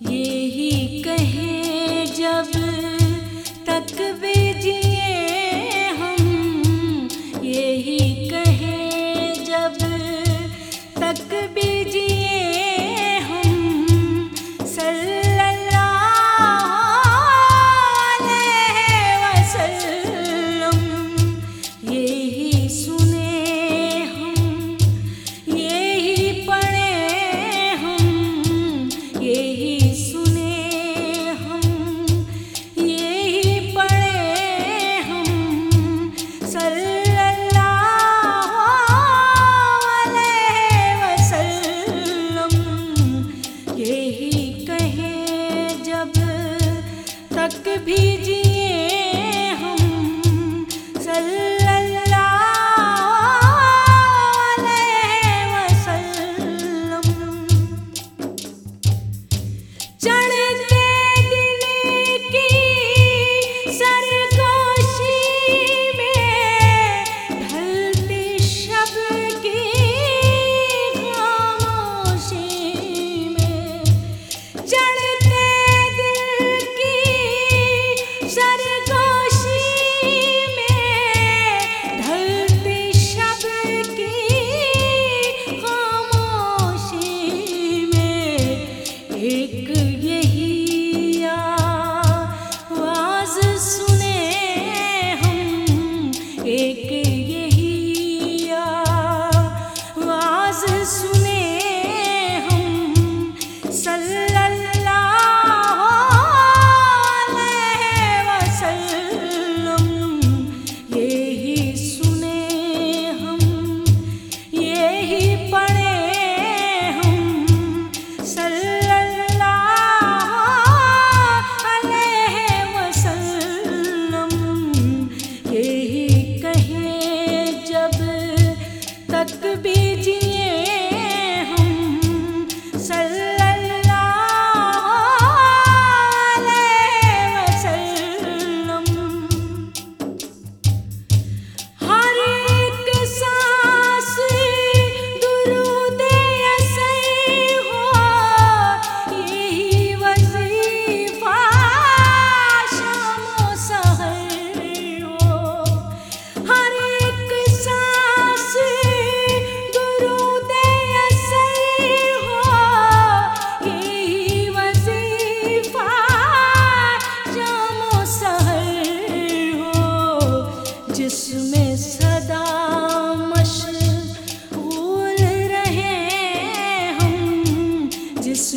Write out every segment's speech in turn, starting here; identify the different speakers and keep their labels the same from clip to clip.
Speaker 1: یہی کہے جب تک بے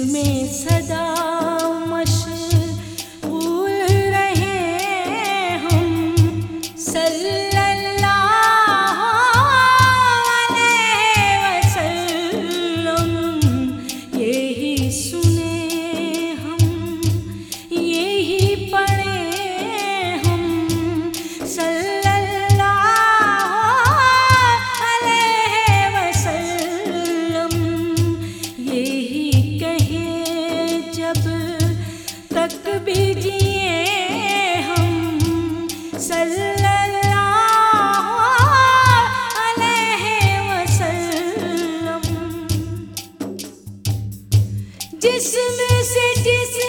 Speaker 1: میں صدا جس میں سے جس میں